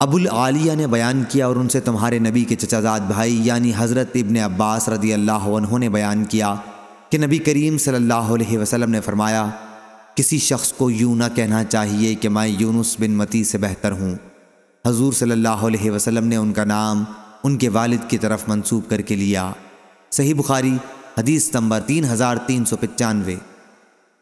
ابو العالیہ نے بیان کیا اور ان سے تمہارے نبی کے چچازاد بھائی یعنی حضرت ابن عباس رضی اللہ عنہ نے بیان کیا کہ نبی کریم صلی اللہ علیہ وسلم نے فرمایا، کسی شخص کو یوں نہ کہنا چاہیے کہ میں یونس بن متی سے بہتر ہوں۔ حضور صلی اللہ علیہ وسلم نے ان کا نام ان کے والد کی طرف منسوب کر کے لیا۔ صحیح بخاری، حدیث نمبر تین ہزار تین سو پچانوے۔